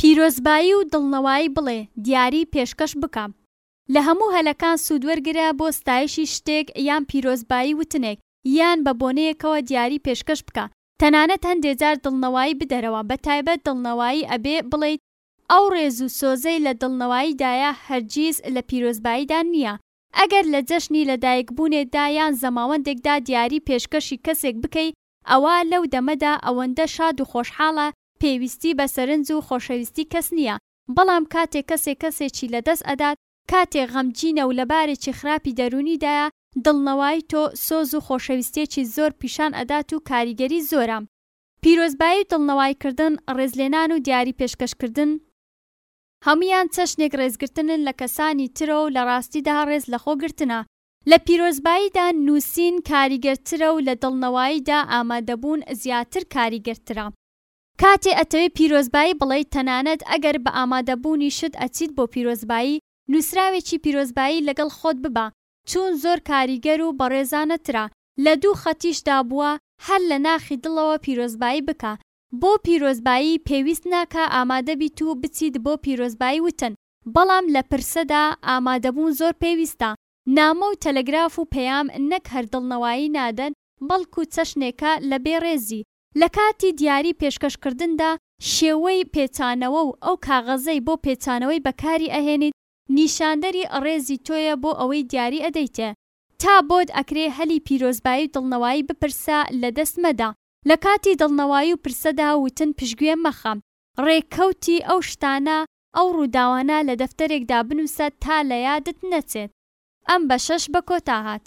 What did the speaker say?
پیرۆزبایی و دڵنەوایی بڵێ دیاری پێشکەش بکە لە هەموو هەلەکان سوود وەرگرە بۆ ستایشی شتێک یان پیرۆزبایی وتنێک یان بە بۆنەیەکەوە دیاری پێشکەش بکە تەنانەت هەندێ جار دڵنەوایی بدەرەوە بە تایبەت دڵنەوایی ئەبێ بڵێیت ئەو ڕێز و سۆزەی لە دڵنەواییدایە هەرگیز لە پیرۆزباییدا نییە ئەگەر لە جەژنی لەدایکبوونێتدا یان زەماوەندێکدا دیاری پێشکەشی کەسێک بکەی ئەوا لەو دەمەدا ئەوەندە شاد و خۆشحاڵە پێویستی بە سەرنج و خۆشەویستی کەس نییە، بەڵام کاتێ کەسێ کەسێکی لە دەست ئەدات، کاتێ غەمگینە و لە بارێکی خراپی دەروونیدایە، دڵنەوای تۆ سۆز و خۆشەویستیەکی زۆر پیشان ئەدات و کاریگەری زۆرە. پیرۆزبایی و دڵنەوای کردن، ڕێزلێنان و دیاری پێشکەش کردن، هەموویان چەشنێک ڕێزگرتنن لە کەسانی ترەوە و لە ڕاستیدا ڕێز لە خۆ گرتنە لە پیرۆزباییدا نووسین کاریگەرترە و لە دڵنەواییدا ئامادەبوون زیاتر کاریگەرترە. کاتێ ئەتەوێ پیرۆزبایی بڵێیت تەنانەت ئەگەر بە ئامادەبوونیشت ئەچیت بۆ پیرۆزبایی، نووسراوێکی پیرۆزبایی لەگەڵ خۆت ببە، چوون زۆر کاریگەر و بەڕێزانەترە، لە دوو خەتیشدا بووە، هەر لە ناخی دڵەوە پیرۆزبایی بکە. بۆ پیرۆزبایی پێویست ناکا ئامادەبیت و بچیت بۆ پیرۆزبایی وتن، بەڵام لە پرسەدا ئامادەبوون زۆر پێویستە. نامە و تەلەگراف و پەیام نەک هەر دڵنەوایی نادەن، بەڵکو چەشنێکە لە بێڕێزی. لە کاتی دیاری پێشکەشکردندا شێوەی پێچانەوە و ئەو کاغەزەی بۆ پێچانەوەی بەکاری ئەهێنیت نیشاندەری ڕێزی تۆیە بۆ ئەوەی دیاری ئەدەیتێ. تا بۆت ئەکرێ هەلی پیرۆزبایی و دڵنەوایی بپرسە لە دەست مەدە. لە کاتی دڵنەوایی و پرسەدا وتن پشگوێ مەخە. ڕێکەوتی ئەو شتانە ئەو ڕووداوانە لە دەفتەرێکدا بنووسە تا لە یادت نەچێت. ئەم بەشەش بە کۆتا هات.